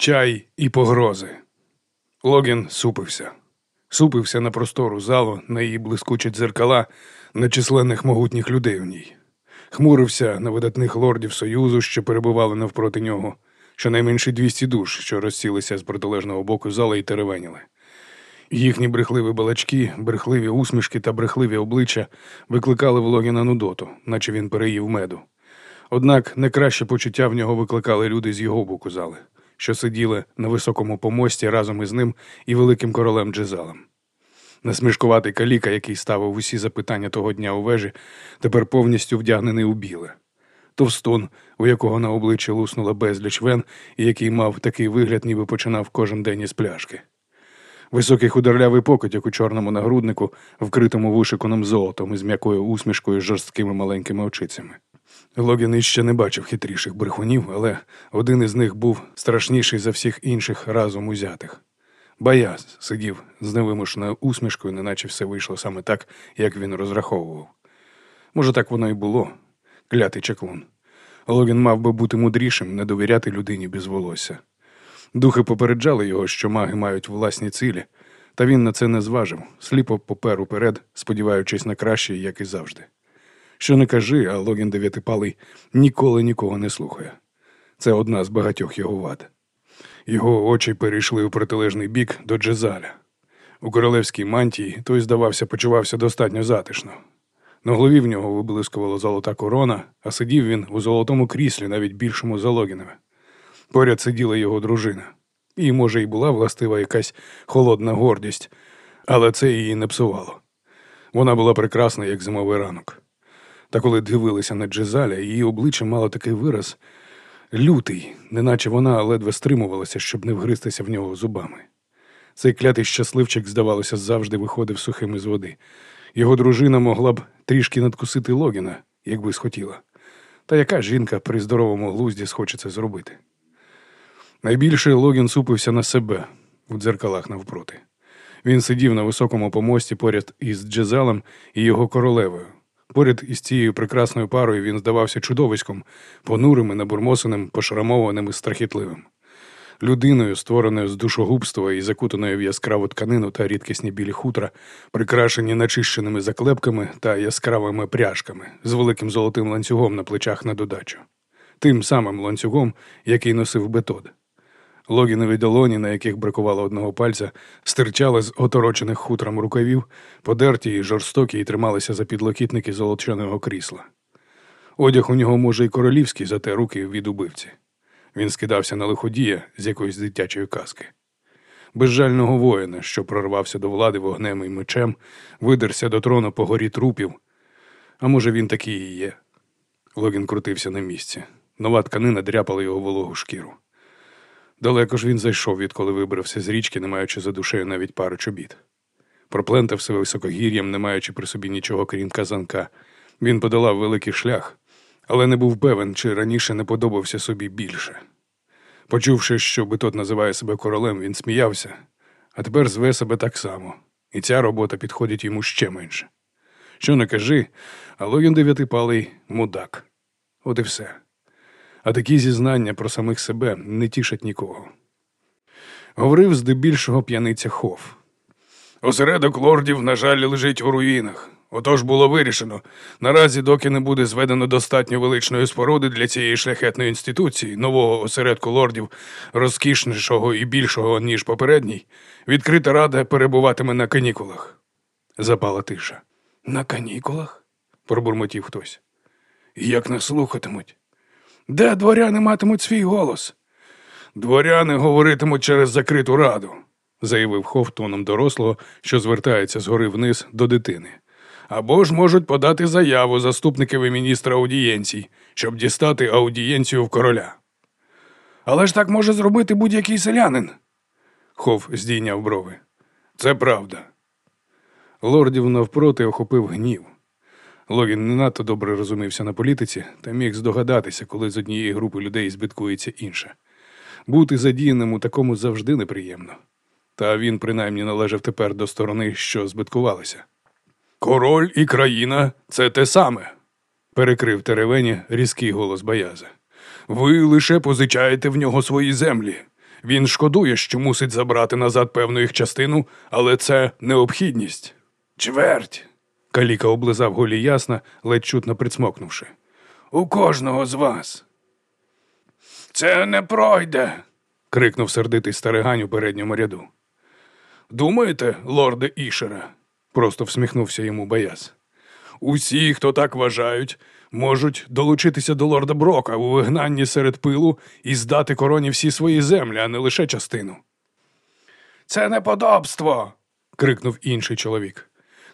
чай і погрози. Логін супився. Супився на простору залу, на її блискучі дзеркала, на численних могутніх людей в ній. Хмурився на видатних лордів Союзу, що перебували навпроти нього, щонайменше 200 душ, що розсілися з протилежного боку зала і теревеніли. Їхні брехливі балачки, брехливі усмішки та брехливі обличчя викликали в Логіна нудоту, наче він переїв меду. Однак найкраще почуття в нього викликали люди з його боку зали, що сиділи на високому помості разом із ним і великим королем Джезалем. Насмішкуватий каліка, який ставив усі запитання того дня у вежі, тепер повністю вдягнений у біле. Товстун, у якого на обличчі луснула безліч вен, і який мав такий вигляд, ніби починав кожен день із пляшки. Високий худорлявий покотяк у чорному нагруднику, вкритому вишиканим золотом із м'якою усмішкою з жорсткими маленькими очицями. Логін іще не бачив хитріших брехунів, але один із них був страшніший за всіх інших разом узятих. Баяс сидів з невимушеною усмішкою, неначе все вийшло саме так, як він розраховував. Може, так воно і було, клятий чаклун. Логін мав би бути мудрішим, не довіряти людині без волосся. Духи попереджали його, що маги мають власні цілі, та він на це не зважив, сліпо попер уперед, сподіваючись на краще, як і завжди. Що не кажи, а Логін дев'ятипалий ніколи нікого не слухає. Це одна з багатьох його вад. Його очі перейшли у протилежний бік до Джезаля. У королевській мантії той, здавався, почувався достатньо затишно. На голові в нього виблискувала золота корона, а сидів він у золотому кріслі, навіть більшому за Логінова. Поряд сиділа його дружина. Їй, може, і була властива якась холодна гордість, але це її не псувало. Вона була прекрасна, як зимовий ранок. Та коли дивилися на Джезаля, її обличчя мало такий вираз лютий, неначе вона ледве стримувалася, щоб не вгристися в нього зубами. Цей клятий щасливчик, здавалося, завжди виходив сухим із води. Його дружина могла б трішки надкусити Логіна, якби схотіла. Та яка жінка при здоровому глузді схоче це зробити? Найбільше Логін супився на себе у дзеркалах навпроти. Він сидів на високому помості поряд із Джезелем і його королевою. Поряд із цією прекрасною парою він здавався чудовиськом, понурим і набурмосеним, пошрамованим і страхітливим. Людиною, створеною з душогубства і закутаною в яскраву тканину та рідкісні білі хутра, прикрашені начищеними заклепками та яскравими пряжками з великим золотим ланцюгом на плечах на додачу. Тим самим ланцюгом, який носив бетод. Логінові долоні, на яких бракувало одного пальця, стирчали з оторочених хутром рукавів, подерті і жорстокі, і трималися за підлокітники золоченого крісла. Одяг у нього, може, і королівський, зате руки від убивці. Він скидався на лиходія з якоїсь дитячої казки. Безжального воїна, що прорвався до влади вогнем і мечем, видерся до трону по горі трупів. А може, він такий і є. Логін крутився на місці. Нова тканина дряпала його вологу шкіру. Далеко ж він зайшов, відколи вибрався з річки, не маючи за душею навіть пару чобіт. Проплентався високогір'ям, не маючи при собі нічого, крім казанка. Він подолав великий шлях, але не був певен, чи раніше не подобався собі більше. Почувши, що Бетот називає себе королем, він сміявся, а тепер зве себе так само, і ця робота підходить йому ще менше. Що не кажи, а Логін дев'ятипалий мудак. От і все а такі зізнання про самих себе не тішать нікого. Говорив здебільшого п'яниця Хоф. Осередок лордів, на жаль, лежить у руїнах. Отож було вирішено. Наразі, доки не буде зведено достатньо величної споруди для цієї шляхетної інституції, нового осередку лордів, розкішнішого і більшого, ніж попередній, відкрита рада перебуватиме на канікулах. Запала тиша. На канікулах? пробурмотів хтось. Як нас слухатимуть? Де дворяни матимуть свій голос? Дворяни говоритимуть через закриту раду, заявив Хов тоном дорослого, що звертається згори вниз до дитини. Або ж можуть подати заяву заступникові міністра аудієнцій, щоб дістати аудієнцію в короля. Але ж так може зробити будь-який селянин. Хов здійняв брови. Це правда. Лордів навпроти охопив гнів. Логін не надто добре розумівся на політиці та міг здогадатися, коли з однієї групи людей збиткується інша. Бути задіяним у такому завжди неприємно. Та він принаймні належав тепер до сторони, що збиткувалися. Король і країна це те саме, перекрив теревені різкий голос Баяза. Ви лише позичаєте в нього свої землі. Він шкодує, що мусить забрати назад певну їх частину, але це необхідність. Чверть. Каліка облизав голі ясна, ледь чутно прицмокнувши. У кожного з вас. Це не пройде. крикнув сердитий старигань у передньому ряду. Думаєте, лорде Ішера? просто всміхнувся йому Баяс. Усі, хто так вважають, можуть долучитися до лорда Брока у вигнанні серед пилу і здати короні всі свої землі, а не лише частину. Це неподобство. крикнув інший чоловік.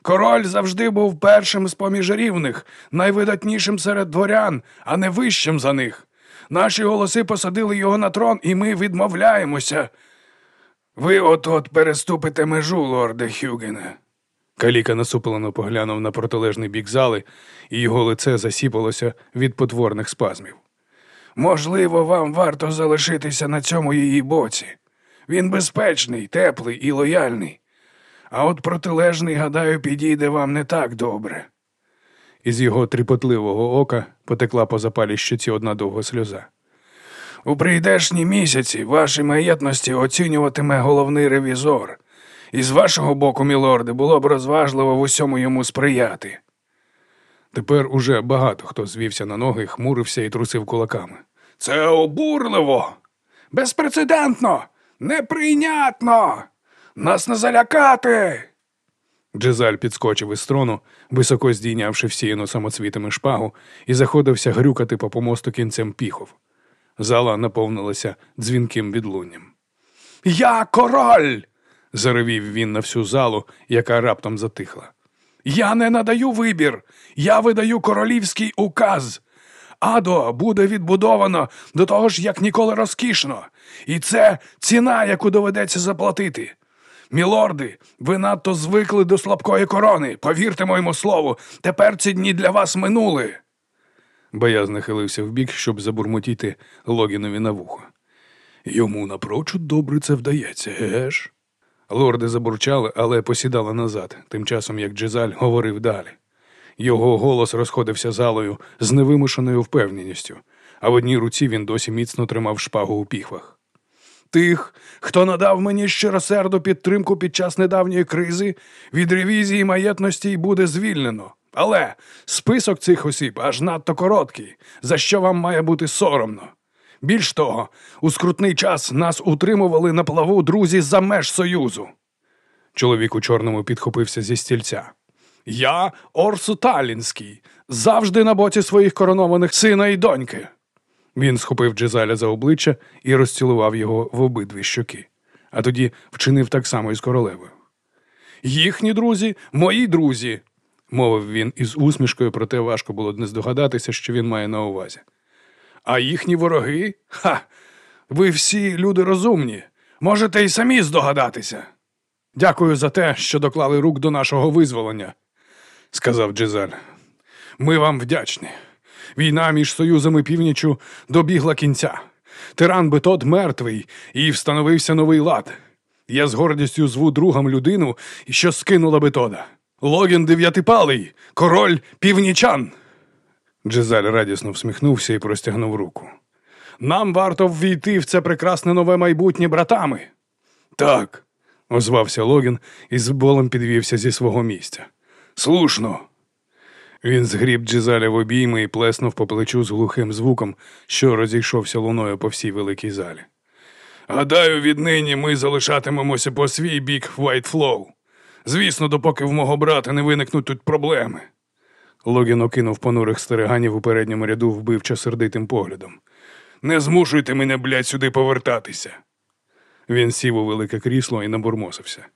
Король завжди був першим з поміж рівних, найвидатнішим серед дворян, а не вищим за них. Наші голоси посадили його на трон, і ми відмовляємося. Ви от-от переступите межу, лорде Хюгене. Каліка насуплено поглянув на протилежний бік зали, і його лице засіпалося від потворних спазмів. Можливо, вам варто залишитися на цьому її боці. Він безпечний, теплий і лояльний. А от протилежний, гадаю, підійде вам не так добре. Із його тріпотливого ока потекла по запалій щоці одна довга сльоза. У прийдешні місяці ваші маєтності оцінюватиме головний ревізор. І з вашого боку, мілорде, було б розважливо в усьому йому сприяти. Тепер уже багато хто звівся на ноги, хмурився і трусив кулаками. Це обурливо, безпрецедентно, неприйнятно. Нас не залякати. Джезаль підскочив із трону, високо здійнявши всіяну самоцвітами шпагу, і заходився грюкати по помосту кінцем піхов. Зала наповнилася дзвінким відлунням. Я король. заревів він на всю залу, яка раптом затихла. Я не надаю вибір, я видаю королівський указ. Адо буде відбудовано до того ж, як ніколи розкішно, і це ціна, яку доведеться заплатити. Мілорди, ви надто звикли до слабкої корони. Повірте моєму слову, тепер ці дні для вас минули. Бояз нахилився вбік, щоб забурмотіти Логінові на вухо. Йому напрочуд добре це вдається, еге ж? Лорди забурчали, але посідали назад, тим часом як Джезаль говорив далі. Його голос розходився залою з невимушеною впевненістю, а в одній руці він досі міцно тримав шпагу у піхвах. Тих, хто надав мені щиросерду підтримку під час недавньої кризи, від ревізії маєтності й буде звільнено. Але список цих осіб аж надто короткий, за що вам має бути соромно. Більш того, у скрутний час нас утримували на плаву друзі за меж Союзу. Чоловік у чорному підхопився зі стільця. Я Орсу Талінський, завжди на боці своїх коронованих сина і доньки. Він схопив Джезаля за обличчя і розцілував його в обидві щоки, а тоді вчинив так само із королевою. Їхні друзі, мої друзі, мовив він із усмішкою, проте важко було не здогадатися, що він має на увазі. А їхні вороги? Ха! Ви всі люди розумні. Можете й самі здогадатися. Дякую за те, що доклали рук до нашого визволення, сказав Джезаль. Ми вам вдячні. Війна між союзами північю добігла кінця. Тиран Бетод мертвий, і встановився новий лад. Я з гордістю зву другом людину, що скинула Бетода. Логін дев'ятипалий, король північан. Джезаль радісно всміхнувся і простягнув руку. Нам варто ввійти в це прекрасне нове майбутнє братами. Так, озвався Логін і з болем підвівся зі свого місця. Слушно. Він згріб Джезаля в обійми і плеснув по плечу з глухим звуком, що розійшовся луною по всій великій залі. Гадаю, віднині ми залишатимемося по свій бік Вайтфлоу. Звісно, допоки в мого брата не виникнуть тут проблеми. Лоґен окинув понурих старійшин у передньому ряду вбивчо сердитим поглядом. Не змушуйте мене, блядь, сюди повертатися. Він сів у велике крісло і набурмосився.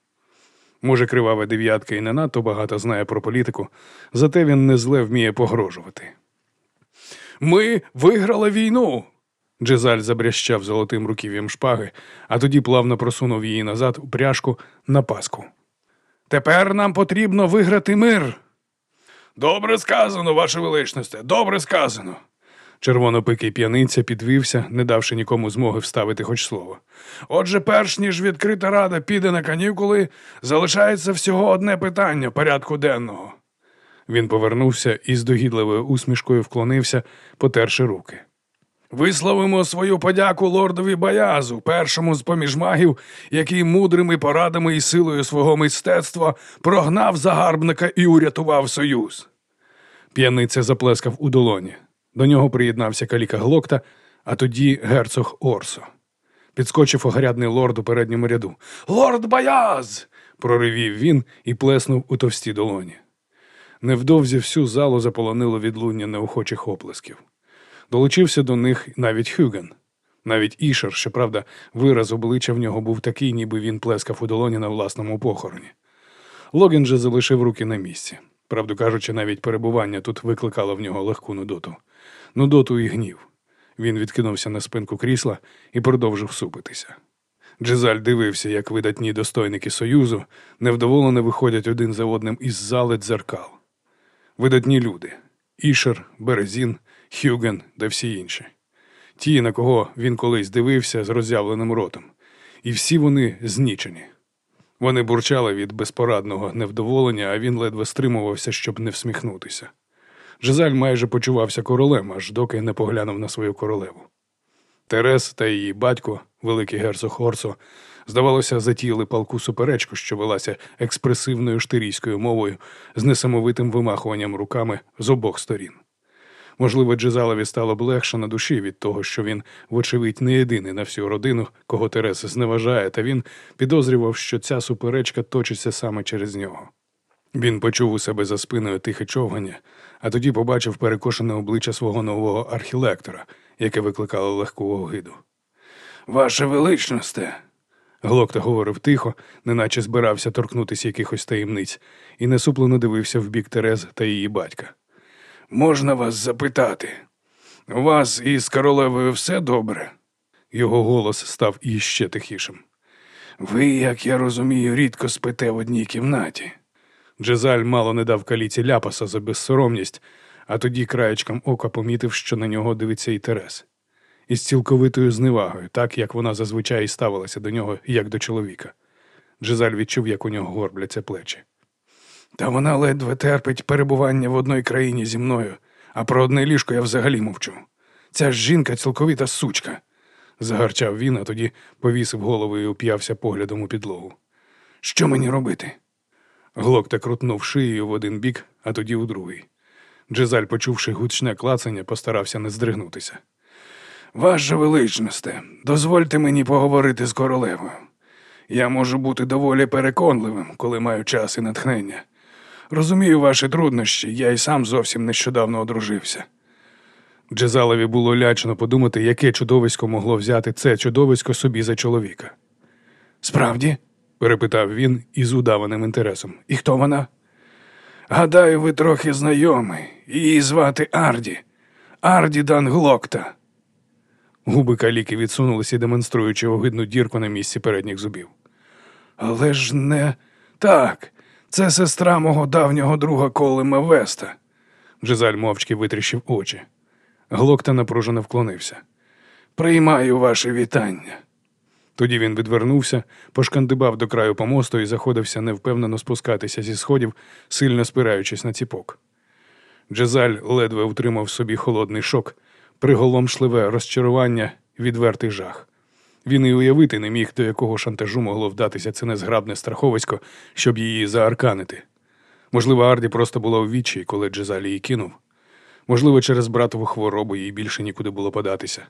Може, кривава дев'ятка і не надто багато знає про політику, зате він не зле вміє погрожувати. Ми виграли війну. Джезаль забрящав золотим руків'ям шпаги, а тоді плавно просунув її назад у пряжку на паску. Тепер нам потрібно виграти мир. Добре сказано, ваше величносте, добре сказано. Червонопикий п'яниця підвівся, не давши нікому змоги вставити хоч слово. Отже, перш ніж відкрита рада піде на канікули, залишається всього одне питання порядку денного. Він повернувся і з догідливою усмішкою вклонився, потерши руки. Висловимо свою подяку лордові Баязу, першому з поміж магів, який мудрими порадами і силою свого мистецтва прогнав загарбника і урятував союз. П'яниця заплескав у долоні. До нього приєднався каліка Глокта, а тоді герцог Орсо. Підскочив огрядний лорд у передньому ряду. Лорд Баяз! проривів він і плеснув у товсті долоні. Невдовзі всю залу заполонило відлуння неохочих оплесків. Долучився до них навіть Хюген. Навіть Ішер, щоправда, вираз обличчя в нього був такий, ніби він плескав у долоні на власному похороні. Логін же залишив руки на місці. Правду кажучи, навіть перебування тут викликало в нього легку нудоту. Нудоту і гнів. Він відкинувся на спинку крісла і продовжив супитися. Джезаль дивився, як видатні достойники Союзу невдоволено виходять один за одним із зали дзеркал. Видатні люди Ішер, Березін, Хюген та всі інші. Ті, на кого він колись дивився з роззявленим ротом. І всі вони знічені. Вони бурчали від безпорадного невдоволення, а він ледве стримувався, щоб не всміхнутися. Жизаль майже почувався королем, аж доки не поглянув на свою королеву. Терес та її батько, великий герцог Орсо, здавалося, затіяли палку суперечку, що велася експресивною штирійською мовою з несамовитим вимахуванням руками з обох сторін. Можливо, Джезалові стало б легше на душі від того, що він, вочевидь, не єдиний на всю родину, кого Терес зневажає, та він підозрював, що ця суперечка точиться саме через нього. Він почув у себе за спиною тихе човгання, а тоді побачив перекошене обличчя свого нового архілектора, яке викликало легку огиду. Ваше величносте, Глокта говорив тихо, неначе збирався торкнутися якихось таємниць, і насуплено дивився в бік Терез та її батька. Можна вас запитати? У вас із королевою все добре? Його голос став іще тихішим. Ви, як я розумію, рідко спите в одній кімнаті. Джезаль мало не дав каліці ляпаса за безсоромність, а тоді краєчком ока помітив, що на нього дивиться і Терес. Із цілковитою зневагою, так як вона зазвичай ставилася до нього, як до чоловіка. Джезаль відчув, як у нього горбляться плечі. Та вона ледве терпить перебування в одній країні зі мною, а про одне ліжко я взагалі мовчу. Ця ж жінка цілковита сучка. загарчав він, а тоді повісив голову і уп'явся поглядом у підлогу. Що мені робити? Глокта крутнув шиєю в один бік, а тоді у другий. Джезаль, почувши гучне клацання, постарався не здригнутися. Ваше величносте, дозвольте мені поговорити з королевою. Я можу бути доволі переконливим, коли маю час і натхнення. Розумію ваші труднощі, я й сам зовсім нещодавно одружився. Джезалові було лячно подумати, яке чудовисько могло взяти це чудовисько собі за чоловіка. Справді? Перепитав він із удаваним інтересом. І хто вона? Гадаю, ви трохи знайомі. Її звати Арді. Арді Данглокта. Губи каліки відсунулися, демонструючи огидну дірку на місці передніх зубів. Але ж не так. Це сестра мого давнього друга Колема Веста. Джезаль мовчки витріщив очі. Глокта напружено вклонився. Приймаю ваше вітання. Тоді він відвернувся, пошкандибав до краю помосту і заходився невпевнено спускатися зі сходів, сильно спираючись на ціпок. Джезаль ледве втримав собі холодний шок, приголомшливе розчарування, відвертий жах. Він і уявити не міг, до якого шантажу могло вдатися це незграбне страховисько, щоб її заарканити. Можливо, Арді просто була у відчаї, коли Джезаль її кинув. Можливо, через братову хворобу їй більше нікуди було податися.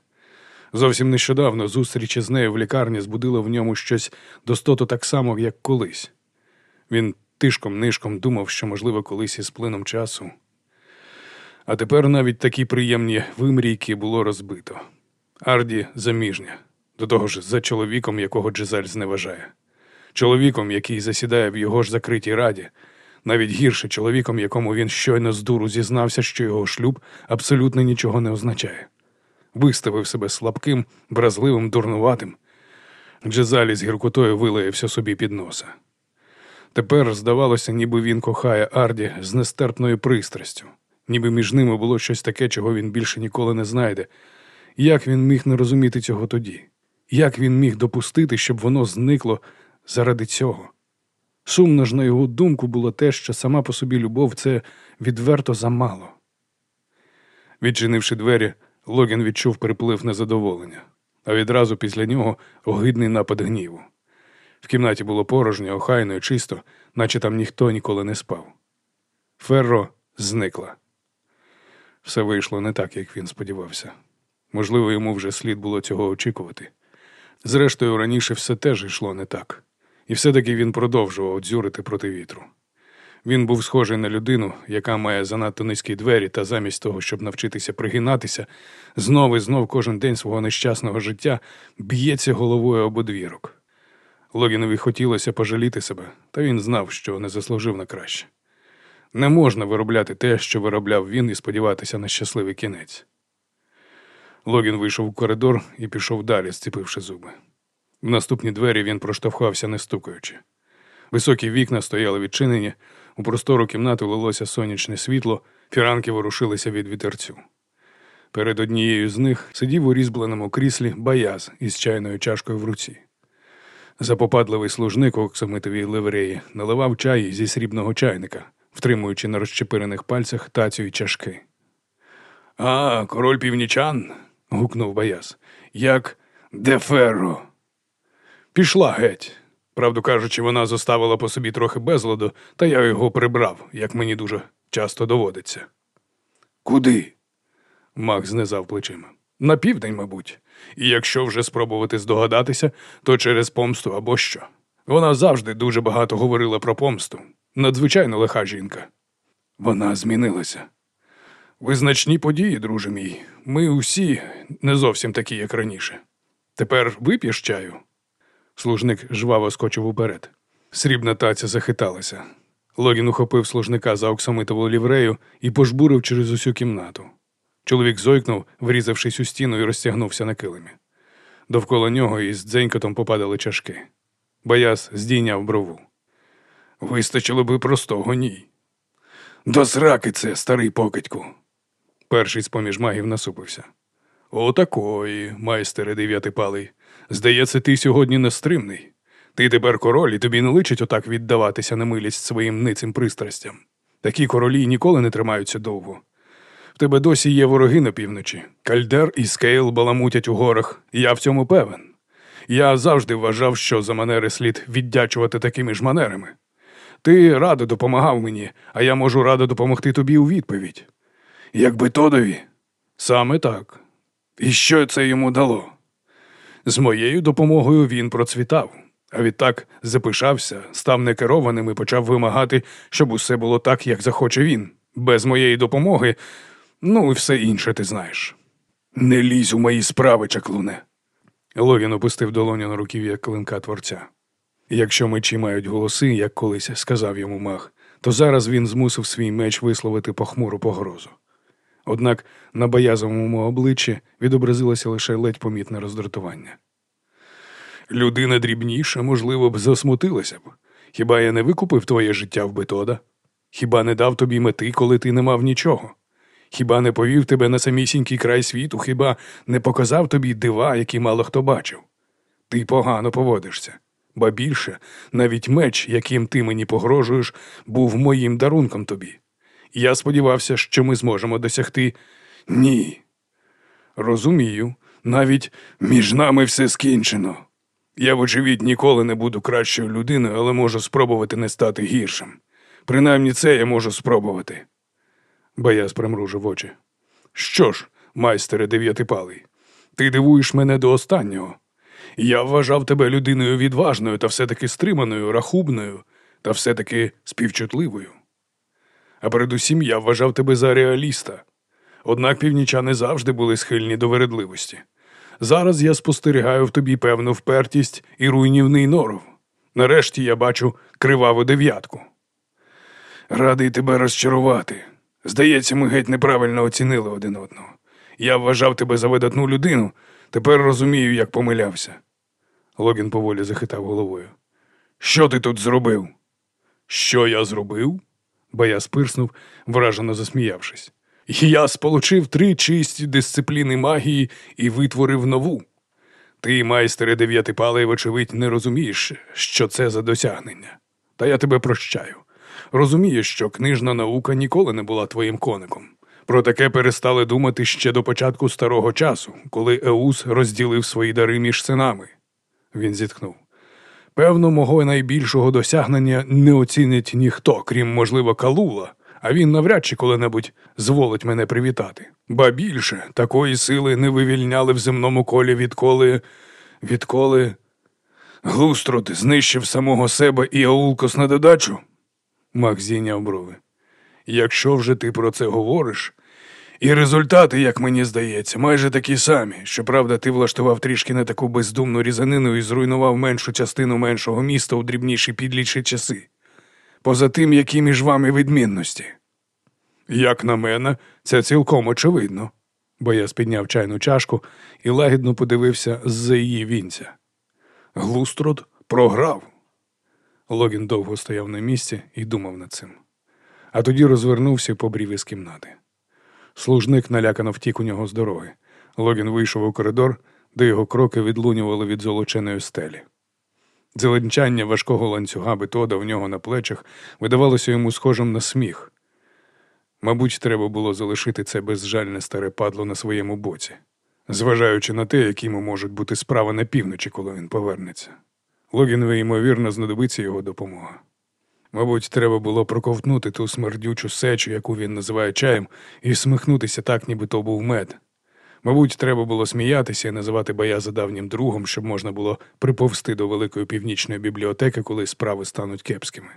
Зовсім нещодавно зустріч із нею в лікарні збудила в ньому щось достото так само, як колись. Він тишком-нишком думав, що, можливо, колись із плином часу. А тепер навіть такі приємні вимрійки було розбито. Арді заміжня, до того ж, за чоловіком, якого Джезаль зневажає, чоловіком, який засідає в його ж закритій раді, навіть гірше чоловіком, якому він щойно з дуру зізнався, що його шлюб абсолютно нічого не означає. Виставив себе слабким, бразливим, дурнуватим. Джезалі з гіркотою вилаявся собі під носа. Тепер здавалося, ніби він кохає Арді з нестерпною пристрастю, ніби між ними було щось таке, чого він більше ніколи не знайде. Як він міг не розуміти цього тоді? Як він міг допустити, щоб воно зникло заради цього? Сумно ж, на його думку, було те, що сама по собі любов це відверто замало. Відчинивши двері, Логін відчув приплив незадоволення, а відразу після нього огидний напад гніву. В кімнаті було порожньо, охайно і чисто, наче там ніхто ніколи не спав. Ферро зникла. Все вийшло не так, як він сподівався. Можливо, йому вже слід було цього очікувати. Зрештою, раніше все теж йшло не так, і все-таки він продовжував дзюрити проти вітру. Він був схожий на людину, яка має занадто низькі двері, та замість того, щоб навчитися пригинатися, знов і знов кожен день свого нещасного життя б'ється головою об одвірок. Логінові хотілося пожаліти себе, та він знав, що не заслужив на краще. Не можна виробляти те, що виробляв він, і сподіватися на щасливий кінець. Логін вийшов у коридор і пішов далі, зціпивши зуби. В наступні двері він проштовхався, не стукаючи. Високі вікна стояли відчинені, у простору кімнати лилося сонячне світло, фіранки ворушилися від вітерцю. Перед однією з них сидів у різьбленому кріслі баяз із чайною чашкою в руці. Запопадливий служник у оксамитовій ливреї наливав чай зі срібного чайника, втримуючи на розчепирених пальцях тацю й чашки. А, король північан. гукнув Баяс. Як Деферро. Пішла геть. Правду кажучи, вона зоставила по собі трохи безладу, та я його прибрав, як мені дуже часто доводиться. Куди? Мак знизав плечима. На південь, мабуть. І якщо вже спробувати здогадатися, то через помсту або що. Вона завжди дуже багато говорила про помсту. Надзвичайно лиха жінка. Вона змінилася. Визначні події, друже мій. Ми усі не зовсім такі, як раніше. Тепер вип'єш чаю? Служник жваво скочив уперед. Срібна таця захиталася. Логін ухопив служника за оксамитову ліврею і пожбурив через усю кімнату. Чоловік зойкнув, врізавшись у стіну і розтягнувся на килимі. Довкола нього із дзенькотом попадали чашки. Бояс здійняв брову. Вистачило би простого ні. До сраки це, старий покидьку. Перший з поміж магів насупився. Отакої, майстере дев'ятипалий. Здається, ти сьогодні нестримний. Ти тепер король, і тобі не личить отак віддаватися на милість своїм ницим пристрастям. Такі королі ніколи не тримаються довго. В тебе досі є вороги на півночі. Кальдер і Скейл баламутять у горах, я в цьому певен. Я завжди вважав, що за манери слід віддячувати такими ж манерами. Ти радо допомагав мені, а я можу радо допомогти тобі у відповідь. Якби Тодові? Саме так. І що це йому дало? З моєю допомогою він процвітав, а відтак запишався, став некерованим і почав вимагати, щоб усе було так, як захоче він. Без моєї допомоги, ну і все інше ти знаєш. Не лізь у мої справи, чаклуне. Логін опустив долоню на руків'я клинка творця. Якщо мечі мають голоси, як колись сказав йому мах, то зараз він змусив свій меч висловити похмуру погрозу. Однак на боязовому обличчі відобразилося лише ледь помітне роздратування. Людина дрібніша, можливо, б засмутилася б. Хіба я не викупив твоє життя в Бетода? Хіба не дав тобі мети, коли ти не мав нічого? Хіба не повів тебе на самісінький край світу, хіба не показав тобі дива, які мало хто бачив? Ти погано поводишся, ба більше, навіть меч, яким ти мені погрожуєш, був моїм дарунком тобі. Я сподівався, що ми зможемо досягти. Ні. Розумію, навіть між нами все скінчено. Я, вочевидь, ніколи не буду кращою людиною, але можу спробувати не стати гіршим. Принаймні це я можу спробувати. Бояз примружив очі. Що ж, майстере дев'ятипалий, ти дивуєш мене до останнього. Я вважав тебе людиною відважною та все-таки стриманою, рахубною та все-таки співчутливою. А передусім я вважав тебе за реаліста. Однак північани завжди були схильні до вередливості. Зараз я спостерігаю в тобі певну впертість і руйнівний норов. Нарешті я бачу криваву дев'ятку. Радий тебе розчарувати. Здається, ми геть неправильно оцінили один одного. Я вважав тебе за видатну людину, тепер розумію, як помилявся. Логін поволі захитав головою. Що ти тут зробив? Що я зробив? Боя спирснув, вражено засміявшись. Я сполучив три чисті дисципліни магії і витворив нову. Ти, майстере дев'ятипалий, вочевидь, не розумієш, що це за досягнення. Та я тебе прощаю. Розумію, що книжна наука ніколи не була твоїм коником. Про таке перестали думати ще до початку старого часу, коли Еус розділив свої дари між синами. Він зітхнув. Певно, мого найбільшого досягнення не оцінить ніхто, крім, можливо, Калула, а він навряд чи коли-небудь зволить мене привітати. Ба більше, такої сили не вивільняли в земному колі, відколи. відколи. Глустрот знищив самого себе і Аулкос на додачу? Мак зійняв брови. Якщо вже ти про це говориш, і результати, як мені здається, майже такі самі. Щоправда, ти влаштував трішки не таку бездумну різанину і зруйнував меншу частину меншого міста у дрібніші підлічі часи. Поза тим, які між вами відмінності. Як на мене, це цілком очевидно. Бояз підняв чайну чашку і лагідно подивився з-за її вінця. Глустрод програв. Логін довго стояв на місці і думав над цим. А тоді розвернувся і побрів із кімнати. Служник налякано втік у нього з дороги. Логін вийшов у коридор, де його кроки відлунювали від золоченої стелі. Зеленчання важкого ланцюга бетода в нього на плечах видавалося йому схожим на сміх. Мабуть, треба було залишити це безжальне старе падло на своєму боці, зважаючи на те, якими можуть бути справи на півночі, коли він повернеться. Логінові, ймовірно, знадобиться його допомога. Мабуть, треба було проковтнути ту смердючу сечу, яку він називає чаєм, і смихнутися так, ніби то був мед. Мабуть, треба було сміятися і називати Бояза давнім другом, щоб можна було приповсти до великої північної бібліотеки, коли справи стануть кепськими.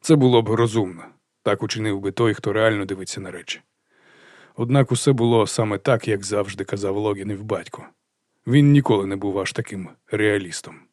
Це було б розумно. Так учинив би той, хто реально дивиться на речі. Однак усе було саме так, як завжди казав Логінів батько. Він ніколи не був аж таким реалістом.